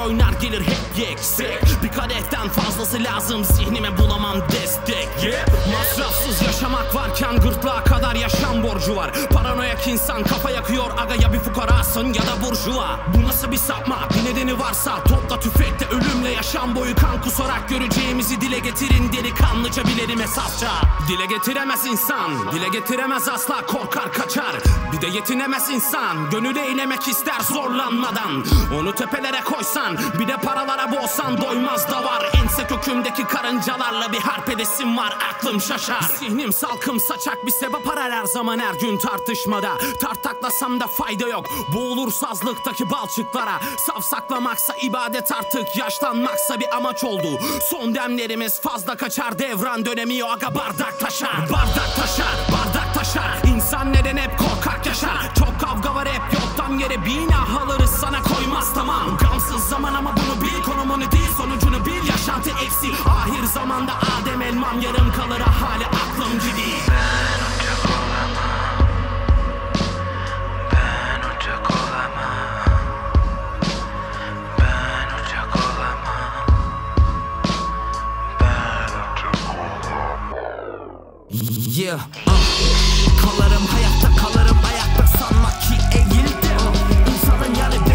Roy nargiler hep yeksek var. Paranoyak insan kafa yakıyor. Aga ya bir fukarasın ya da burjuva. Bu nasıl bir sapma? Bir nedeni varsa topla tüfekte ölümle yaşam boyu kan kusarak göreceğimizi dile getirin. Delikanlıca bilelim esasça. Dile getiremez insan dile getiremez asla. Korkar kaçar. Bir de yetinemez insan. Gönül eylemek ister zorlanmadan. Onu tepelere koysan bir de paralara boğsan doymaz da var. Ense kökümdeki karıncalarla bir harp edesim var. Aklım şaşar. Zihnim salkım saçak bir sebep arar her zaman her gün tartışmada. Tartaklasam da fayda yok. Boğulur sazlıktaki balçıklara. Safsaklamaksa ibadet artık. Yaşlanmaksa bir amaç oldu. Son demlerimiz fazla kaçar. Devran dönemiyor aga bardak taşar. Bardak taşar bardak taşar. İnsan neden hep korkak yaşar? Çok kavga var hep yoktan yere bina alırız sana koymaz tamam. Gamsız zaman ama bunu bil. Konumunu değil sonucunu bil. Yaşantı eksi. Ahir zamanda Adem elmam. Yarım kalır hali aklım gibi. Ben Yeah, uh. Kalarım hayatta kalırım ayakta sanmak ki eğildim İnsanın yani